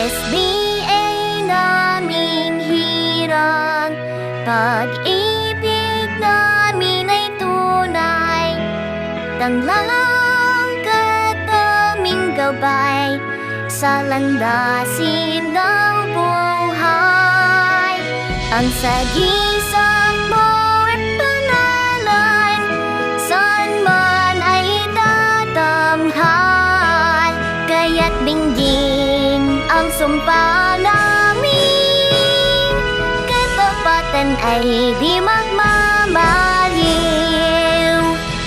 PSBA naming hirang Pag-ibig namin ay tunay Tanglang kataming gabay Sa landasin ng buhay. Ang sagisang ang sumpa namin. Katapatan ay di magmamaliw.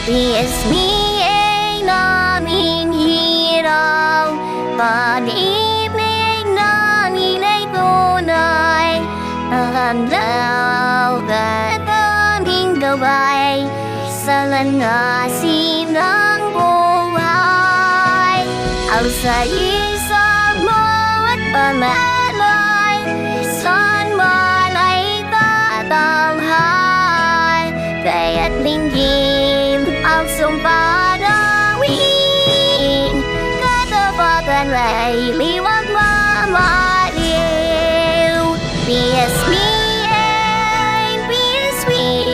PSBA naming hirang Pag-ibig namin ay tunay. Ang law at aming gaway Sa langasin ng buhay. Ang mo và mẹ nói son mà lấy ta tàng hai. Về at mình ghim ao sông và đã win cả tờ và bên lại li wang ma ma liu be as me be as we